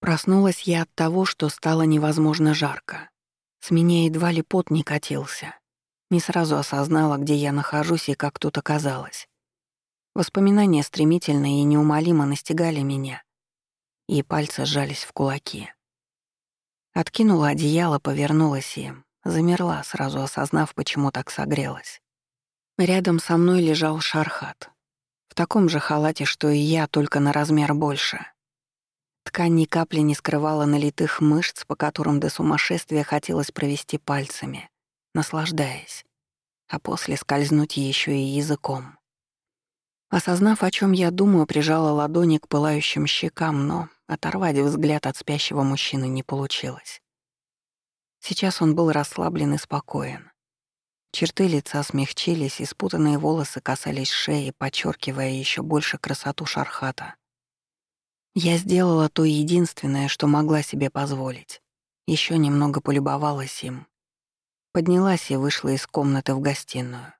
Проснулась я от того, что стало невозможно жарко. С меня едва ли пот не катился. Не сразу осознала, где я нахожусь и как тут оказалось. Воспоминания стремительно и неумолимо настигали меня, и пальцы сжались в кулаки. Откинула одеяло, повернулась и замерла, сразу осознав, почему так согрелась. Рядом со мной лежал Шархат. В таком же халате, что и я, только на размер больше. Ткань ни капли не скрывала налитых мышц, по которым до сумасшествия хотелось провести пальцами, наслаждаясь, а после скользнуть еще и языком. Осознав, о чем я думаю, прижала ладони к пылающим щекам, но оторвать взгляд от спящего мужчины не получилось. Сейчас он был расслаблен и спокоен. Черты лица смягчились, и спутанные волосы касались шеи, подчеркивая еще больше красоту Шархата — я сделала то единственное, что могла себе позволить. Еще немного полюбовалась им. Поднялась и вышла из комнаты в гостиную.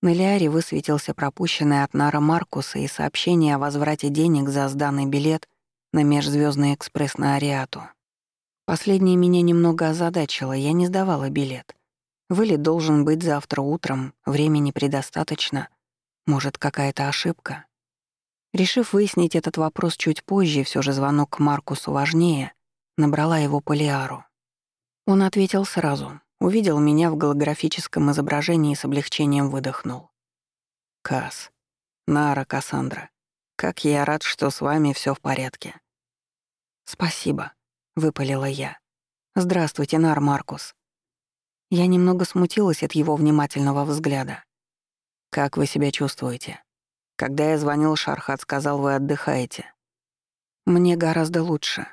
На Лиаре высветился пропущенный от Нара Маркуса и сообщение о возврате денег за сданный билет на межзвездный экспресс на Ариату. Последнее меня немного озадачило, я не сдавала билет. Вылет должен быть завтра утром, времени предостаточно. Может, какая-то ошибка? Решив выяснить этот вопрос чуть позже, все же звонок к Маркусу важнее, набрала его по Лиару. Он ответил сразу, увидел меня в голографическом изображении и с облегчением выдохнул. «Кас, Нара Кассандра, как я рад, что с вами все в порядке». «Спасибо», — выпалила я. «Здравствуйте, Нар Маркус». Я немного смутилась от его внимательного взгляда. «Как вы себя чувствуете?» Когда я звонил, Шархат сказал, вы отдыхаете. Мне гораздо лучше.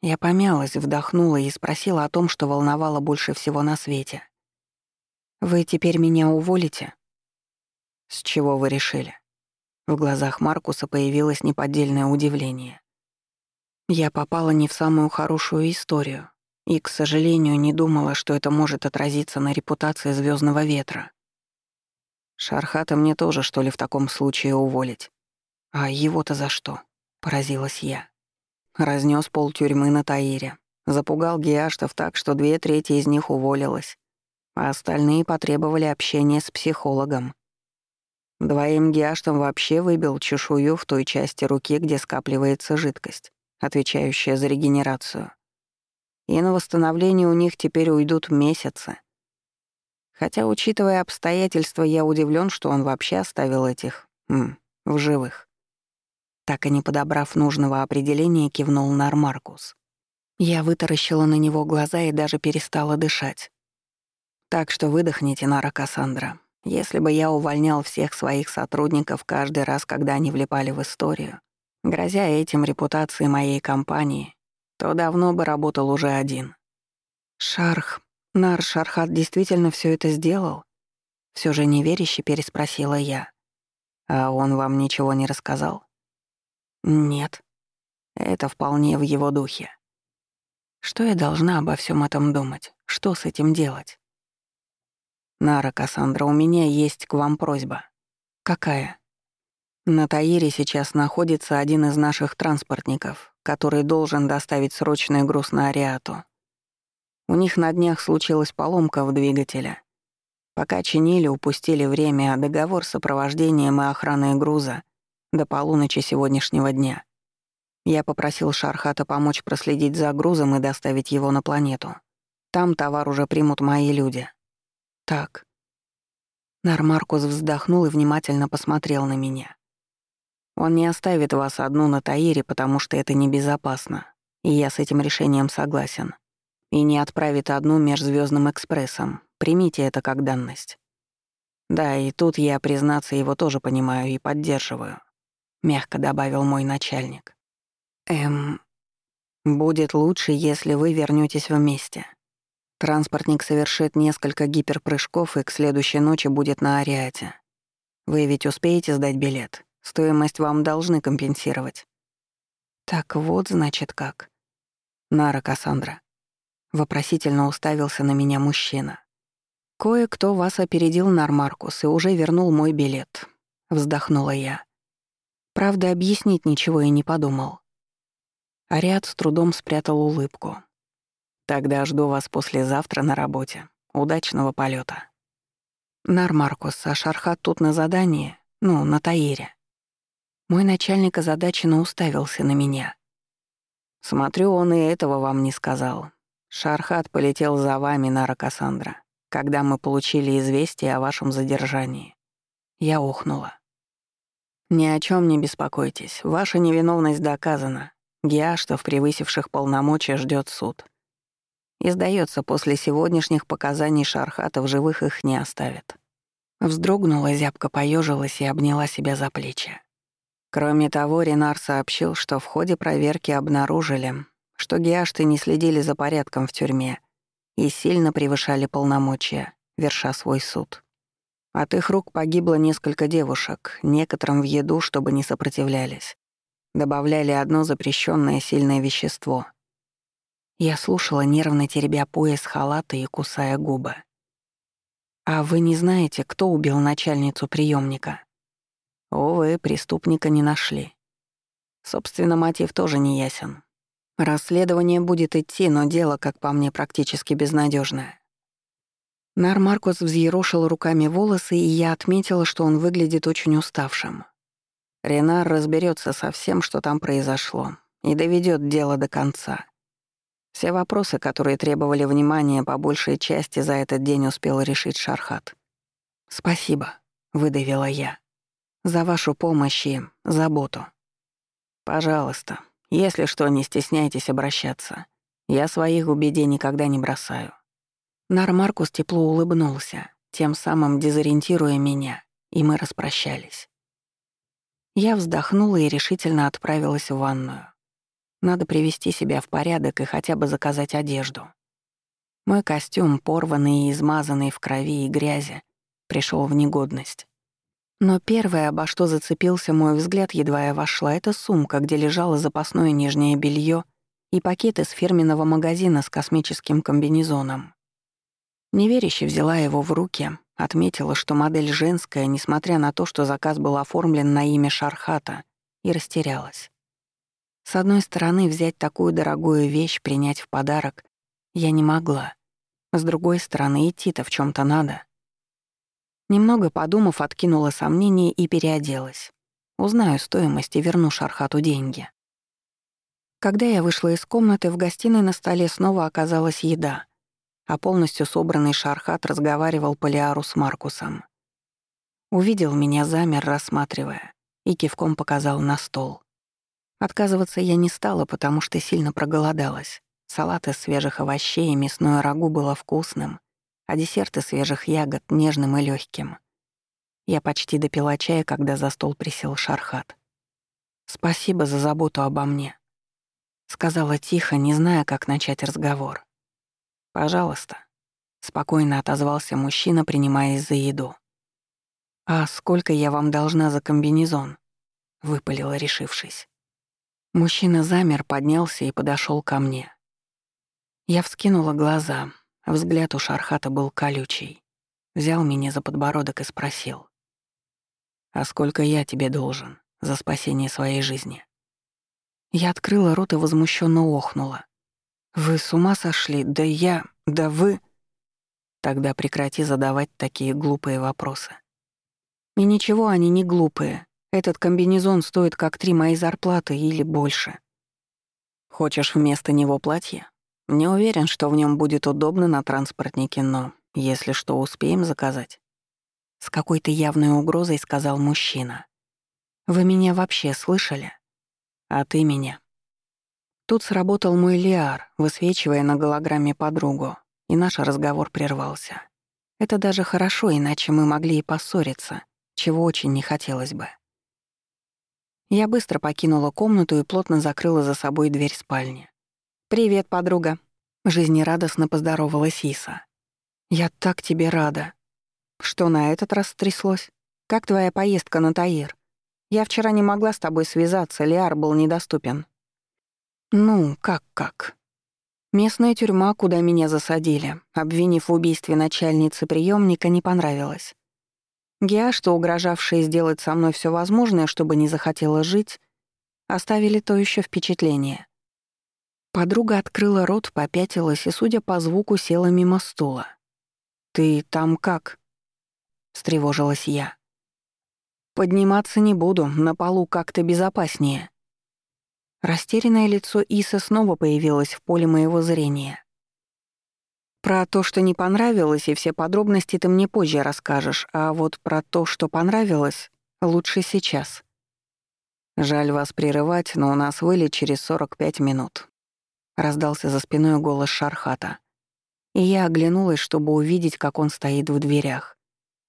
Я помялась, вдохнула и спросила о том, что волновало больше всего на свете. «Вы теперь меня уволите?» «С чего вы решили?» В глазах Маркуса появилось неподдельное удивление. Я попала не в самую хорошую историю и, к сожалению, не думала, что это может отразиться на репутации звездного ветра. Шархата мне тоже, что ли, в таком случае уволить? А его-то за что? Поразилась я. Разнес пол тюрьмы на Таире. Запугал геаштов так, что две трети из них уволилось, а остальные потребовали общения с психологом. Двоим геаштам вообще выбил чешую в той части руки, где скапливается жидкость, отвечающая за регенерацию. И на восстановление у них теперь уйдут месяцы. Хотя, учитывая обстоятельства, я удивлен, что он вообще оставил этих... М, в живых. Так и не подобрав нужного определения, кивнул Нармаркус. Я вытаращила на него глаза и даже перестала дышать. Так что выдохните, Нара Кассандра. Если бы я увольнял всех своих сотрудников каждый раз, когда они влипали в историю, грозя этим репутации моей компании, то давно бы работал уже один. Шарх Нар Шархат действительно все это сделал? Все же неверяще переспросила я. А он вам ничего не рассказал? Нет. Это вполне в его духе. Что я должна обо всем этом думать? Что с этим делать? Нара Кассандра, у меня есть к вам просьба. Какая? На Таире сейчас находится один из наших транспортников, который должен доставить срочный груз на Ариату. У них на днях случилась поломка в двигателе. Пока чинили, упустили время, а договор с сопровождением и охраной груза до полуночи сегодняшнего дня. Я попросил Шархата помочь проследить за грузом и доставить его на планету. Там товар уже примут мои люди. Так. Нармаркус вздохнул и внимательно посмотрел на меня. Он не оставит вас одну на Таире, потому что это небезопасно, и я с этим решением согласен и не отправит одну межзвездным экспрессом. Примите это как данность. Да, и тут я, признаться, его тоже понимаю и поддерживаю, мягко добавил мой начальник. Эм, будет лучше, если вы вернётесь вместе. Транспортник совершит несколько гиперпрыжков и к следующей ночи будет на Ариате. Вы ведь успеете сдать билет? Стоимость вам должны компенсировать. Так вот, значит, как. Нара Кассандра, Вопросительно уставился на меня мужчина. «Кое-кто вас опередил, Нармаркус, и уже вернул мой билет», — вздохнула я. Правда, объяснить ничего и не подумал. Ариад с трудом спрятал улыбку. «Тогда жду вас послезавтра на работе. Удачного полета. «Нар Маркус, а Шархат тут на задании? Ну, на Таире». Мой начальник озадаченно уставился на меня. «Смотрю, он и этого вам не сказал. Шархат полетел за вами, Нара Кассандра, когда мы получили известие о вашем задержании». Я охнула. «Ни о чем не беспокойтесь. Ваша невиновность доказана. Геаштов, превысивших полномочия, ждет суд. И, сдается, после сегодняшних показаний Шархата в живых их не оставят». Вздрогнула, зябко поежилась и обняла себя за плечи. Кроме того, Ренар сообщил, что в ходе проверки обнаружили, что геашты не следили за порядком в тюрьме и сильно превышали полномочия, верша свой суд. От их рук погибло несколько девушек, некоторым в еду, чтобы не сопротивлялись. Добавляли одно запрещенное сильное вещество. Я слушала, нервно теребя пояс халата и кусая губы. «А вы не знаете, кто убил начальницу приемника? Увы, преступника не нашли. Собственно, мотив тоже не ясен. Расследование будет идти, но дело, как по мне, практически безнадежное. Нар Маркус взъерошил руками волосы, и я отметила, что он выглядит очень уставшим. Ренар разберется со всем, что там произошло, и доведет дело до конца. Все вопросы, которые требовали внимания, по большей части за этот день успел решить Шархат. «Спасибо», — выдавила я, — «за вашу помощь и заботу». «Пожалуйста, если что, не стесняйтесь обращаться. Я своих в беде никогда не бросаю». Нар Маркус тепло улыбнулся, тем самым дезориентируя меня, и мы распрощались. Я вздохнула и решительно отправилась в ванную. Надо привести себя в порядок и хотя бы заказать одежду. Мой костюм, порванный и измазанный в крови и грязи, пришел в негодность. Но первое, обо что зацепился мой взгляд, едва я вошла, это сумка, где лежало запасное нижнее белье и пакет из фирменного магазина с космическим комбинезоном. Неверяще взяла его в руки, отметила, что модель женская, несмотря на то, что заказ был оформлен на имя Шархата, и растерялась. С одной стороны, взять такую дорогую вещь, принять в подарок я не могла. С другой стороны, идти-то в чем то надо. Немного подумав, откинула сомнения и переоделась. Узнаю стоимость и верну Шархату деньги. Когда я вышла из комнаты, в гостиной на столе снова оказалась еда — а полностью собранный Шархат разговаривал по с Маркусом. Увидел меня, замер, рассматривая, и кивком показал на стол. Отказываться я не стала, потому что сильно проголодалась. Салат из свежих овощей и мясное рагу было вкусным, а десерт из свежих ягод — нежным и легким. Я почти допила чая, когда за стол присел Шархат. «Спасибо за заботу обо мне», — сказала тихо, не зная, как начать разговор. «Пожалуйста», — спокойно отозвался мужчина, принимаясь за еду. «А сколько я вам должна за комбинезон?» — выпалила, решившись. Мужчина замер, поднялся и подошел ко мне. Я вскинула глаза, взгляд у Шархата был колючий. Взял меня за подбородок и спросил. «А сколько я тебе должен за спасение своей жизни?» Я открыла рот и возмущенно охнула. «Вы с ума сошли? Да я... Да вы...» «Тогда прекрати задавать такие глупые вопросы». «И ничего, они не глупые. Этот комбинезон стоит как три мои зарплаты или больше». «Хочешь вместо него платье? Не уверен, что в нем будет удобно на транспортнике, но, если что, успеем заказать». С какой-то явной угрозой сказал мужчина. «Вы меня вообще слышали?» «А ты меня?» Тут сработал мой лиар, высвечивая на голограмме подругу, и наш разговор прервался. Это даже хорошо, иначе мы могли и поссориться, чего очень не хотелось бы. Я быстро покинула комнату и плотно закрыла за собой дверь спальни. «Привет, подруга», — жизнерадостно поздоровалась Иса. «Я так тебе рада». «Что на этот раз стряслось? Как твоя поездка на Таир? Я вчера не могла с тобой связаться, Лиар был недоступен». Ну, как-как? Местная тюрьма, куда меня засадили, обвинив в убийстве начальницы приемника, не понравилась. Геа, что угрожавшие сделать со мной все возможное, чтобы не захотела жить, оставили то еще впечатление. Подруга открыла рот, попятилась и, судя по звуку, села мимо стула. «Ты там как?» — встревожилась я. «Подниматься не буду, на полу как-то безопаснее». Растерянное лицо Исы снова появилось в поле моего зрения. Про то, что не понравилось, и все подробности ты мне позже расскажешь, а вот про то, что понравилось, лучше сейчас. Жаль вас прерывать, но у нас вылет через 45 минут. Раздался за спиной голос Шархата. И я оглянулась, чтобы увидеть, как он стоит в дверях.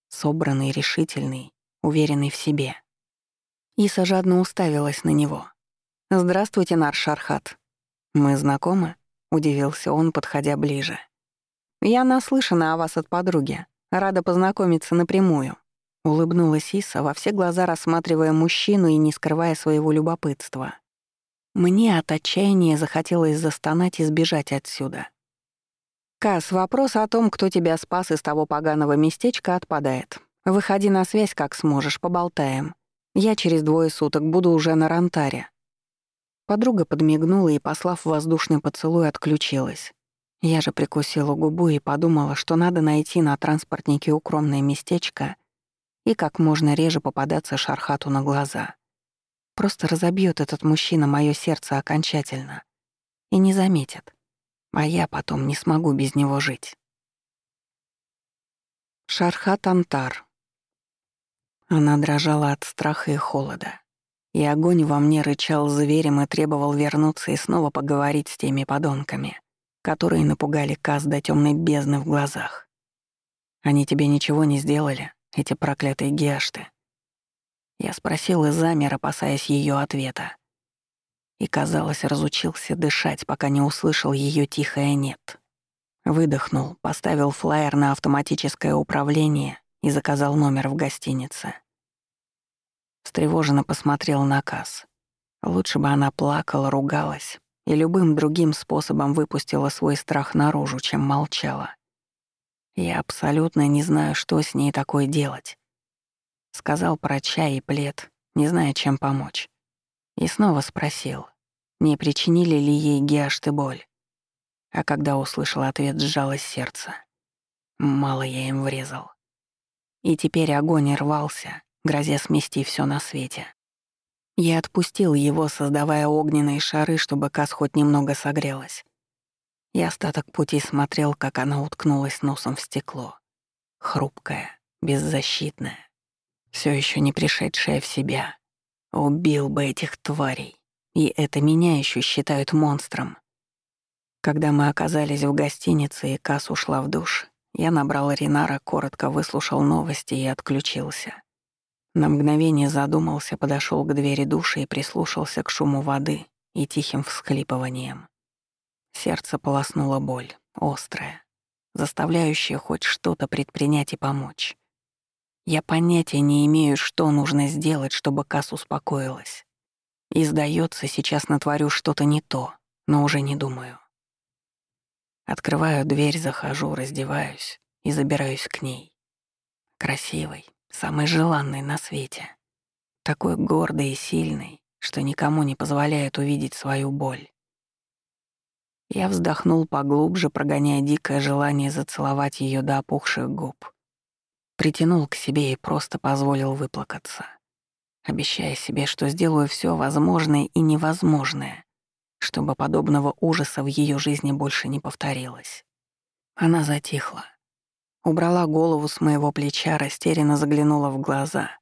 Собранный, решительный, уверенный в себе. Иса жадно уставилась на него. «Здравствуйте, Нар Шархат. Мы знакомы?» — удивился он, подходя ближе. «Я наслышана о вас от подруги. Рада познакомиться напрямую». Улыбнулась Иса, во все глаза рассматривая мужчину и не скрывая своего любопытства. Мне от отчаяния захотелось застонать и сбежать отсюда. «Кас, вопрос о том, кто тебя спас из того поганого местечка, отпадает. Выходи на связь, как сможешь, поболтаем. Я через двое суток буду уже на Рантаре». Подруга подмигнула и, послав воздушный поцелуй, отключилась. Я же прикусила губу и подумала, что надо найти на транспортнике укромное местечко и как можно реже попадаться Шархату на глаза. Просто разобьет этот мужчина мое сердце окончательно и не заметит, а я потом не смогу без него жить. Шархат Антар. Она дрожала от страха и холода, и огонь во мне рычал зверем и требовал вернуться и снова поговорить с теми подонками которые напугали Каз до темной бездны в глазах. Они тебе ничего не сделали, эти проклятые геашты. Я спросил и замер, опасаясь ее ответа. И, казалось, разучился дышать, пока не услышал ее тихое «нет». Выдохнул, поставил флаер на автоматическое управление и заказал номер в гостинице. Встревоженно посмотрел на Каз. Лучше бы она плакала, ругалась, и любым другим способом выпустила свой страх наружу, чем молчала. Я абсолютно не знаю, что с ней такое делать. Сказал про чай и плед, не зная, чем помочь. И снова спросил, не причинили ли ей геашты боль. А когда услышал ответ, сжалось сердце. Мало я им врезал. И теперь огонь рвался, грозя смести все на свете. Я отпустил его, создавая огненные шары, чтобы Кас хоть немного согрелась. И остаток пути смотрел, как она уткнулась носом в стекло. Хрупкая, беззащитная, все еще не пришедшая в себя. Убил бы этих тварей. И это меня еще считают монстром. Когда мы оказались в гостинице и Кас ушла в душ, я набрал Ринара, коротко выслушал новости и отключился. На мгновение задумался, подошел к двери души и прислушался к шуму воды и тихим всхлипываниям. Сердце полоснула боль, острая, заставляющая хоть что-то предпринять и помочь. Я понятия не имею, что нужно сделать, чтобы Кас успокоилась. И, сдается, сейчас натворю что-то не то, но уже не думаю. Открываю дверь, захожу, раздеваюсь и забираюсь к ней. Красивой, самый желанный на свете. Такой гордый и сильный, что никому не позволяет увидеть свою боль. Я вздохнул поглубже, прогоняя дикое желание зацеловать ее до опухших губ. Притянул к себе и просто позволил выплакаться, обещая себе, что сделаю все возможное и невозможное, чтобы подобного ужаса в ее жизни больше не повторилось. Она затихла, Убрала голову с моего плеча, растерянно заглянула в глаза.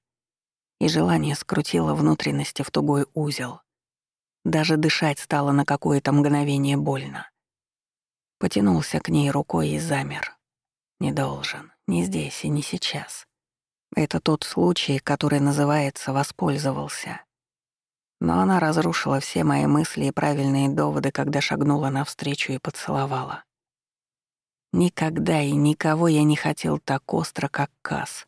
И желание скрутило внутренности в тугой узел. Даже дышать стало на какое-то мгновение больно. Потянулся к ней рукой и замер. Не должен, не здесь и не сейчас. Это тот случай, который называется «воспользовался». Но она разрушила все мои мысли и правильные доводы, когда шагнула навстречу и поцеловала. Никогда и никого я не хотел так остро, как Кас.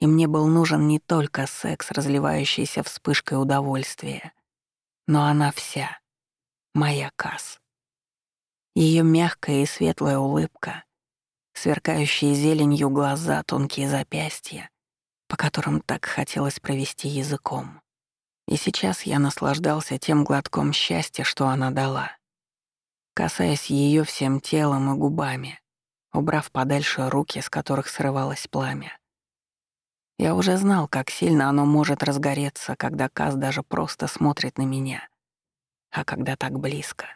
И мне был нужен не только секс, разливающийся вспышкой удовольствия, но она вся, моя Кас. Ее мягкая и светлая улыбка, сверкающие зеленью глаза, тонкие запястья, по которым так хотелось провести языком. И сейчас я наслаждался тем глотком счастья, что она дала. касаясь ее всем телом и губами, убрав подальше руки, с которых срывалось пламя. Я уже знал, как сильно оно может разгореться, когда Каз даже просто смотрит на меня. А когда так близко.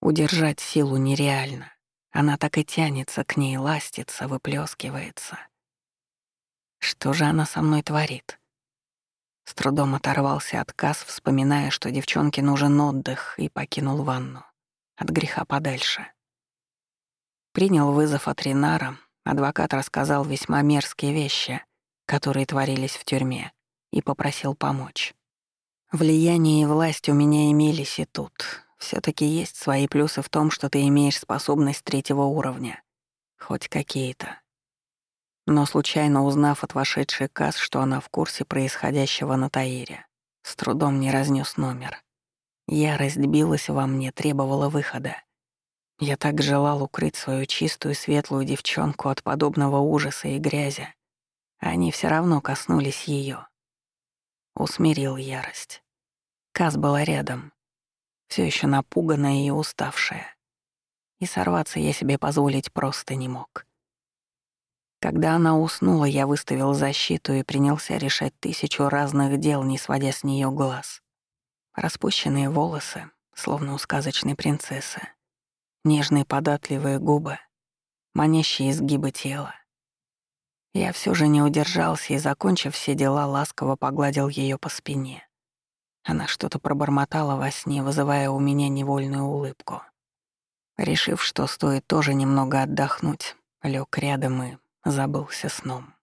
Удержать силу нереально. Она так и тянется к ней, ластится, выплескивается. Что же она со мной творит? С трудом оторвался от Каз, вспоминая, что девчонке нужен отдых, и покинул ванну. От греха подальше. Принял вызов от Ринара, адвокат рассказал весьма мерзкие вещи, которые творились в тюрьме, и попросил помочь. Влияние и власть у меня имелись и тут. Все таки есть свои плюсы в том, что ты имеешь способность третьего уровня. Хоть какие-то. Но случайно узнав от вошедшей Касс, что она в курсе происходящего на Таире, с трудом не разнес номер. Ярость билась во мне, требовала выхода. Я так желал укрыть свою чистую светлую девчонку от подобного ужаса и грязи, они все равно коснулись ее. Усмирил ярость. Каз была рядом, все еще напуганная и уставшая. И сорваться я себе позволить просто не мог. Когда она уснула, я выставил защиту и принялся решать тысячу разных дел, не сводя с нее глаз. Распущенные волосы, словно у сказочной принцессы, нежные податливые губы, манящие изгибы тела, я все же не удержался и, закончив все дела, ласково погладил ее по спине. Она что-то пробормотала во сне, вызывая у меня невольную улыбку. Решив, что стоит тоже немного отдохнуть, лег рядом и забылся сном.